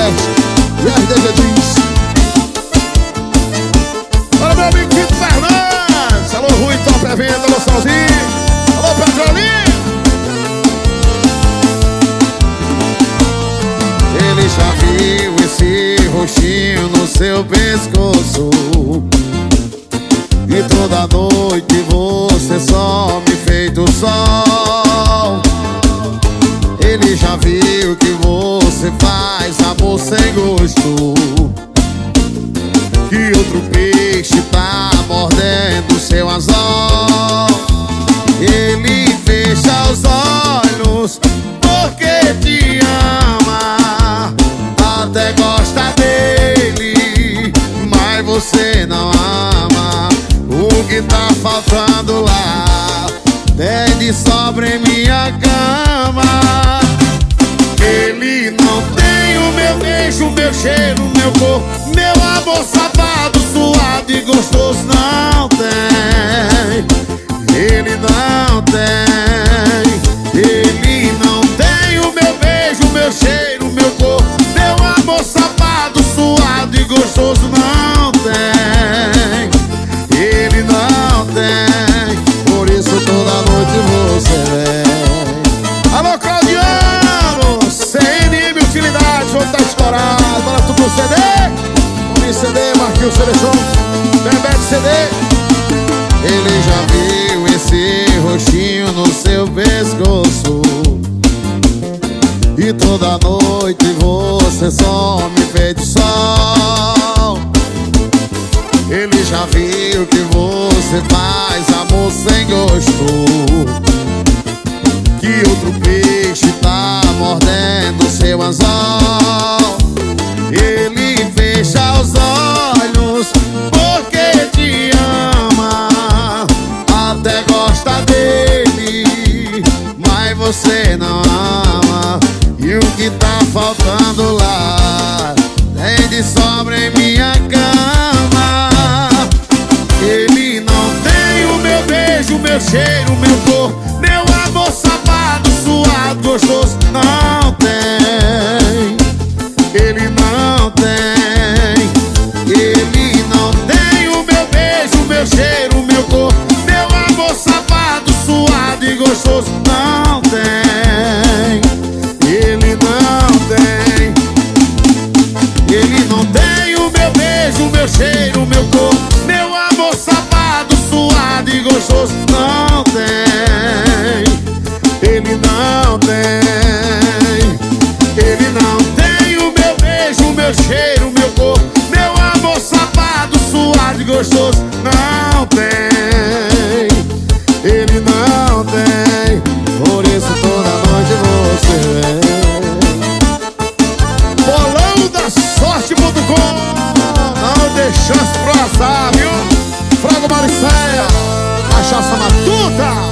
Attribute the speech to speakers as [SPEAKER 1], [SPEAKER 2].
[SPEAKER 1] Pelé e RDG Jeans. Olha meu amigo Vitor Fernandes. Alô, Rui, top é venda, alô, Salzinho. Alô, ali. Ele já viu esse roxinho no seu pescoço. E toda noite você some feito sol já viu que você faz amor sem gosto. Que outro peixe tá mordendo seu anzol? Ele fecha os olhos porque te ama. Até gosta dele, mas você não ama. O que tá faltando lá Tem de minha cama cheiro, meu corpo. Meu amor safado, suado e gostoso não tem. Ele não tem. Ele não tem o meu beijo, meu cheiro, meu corpo Meu amor safado, suado e gostoso não tem. Ele não tem. Por isso toda noite você vem CD Vamos CD, Marquinhos Seleção. Bebete CD Ele já viu esse roxinho no seu pescoço. E toda noite você some feito sol. Ele já viu que você faz amor sem gosto. Que outro peixe tá mordendo seu anzol faltando lá. Tem de sobra em minha cama. Ele não tem o meu beijo, meu cheiro, meu corpo Meu amor safado, suado, gostoso Não tem. Ele não tem. Ele não tem o meu beijo, meu cheiro, meu corpo Meu amor safado, suado e gostoso Não tem meu cheiro, meu corpo Meu amor safado, suado e gostoso Não tem. Ele não tem. Ele não tem o meu beijo, meu cheiro, meu corpo Meu amor safado, suado e gostoso Não tem. Ele não tem. Por isso toda noite você vem. Bolão da pro azar, viu? Frango Maricéia Cachaça Matuta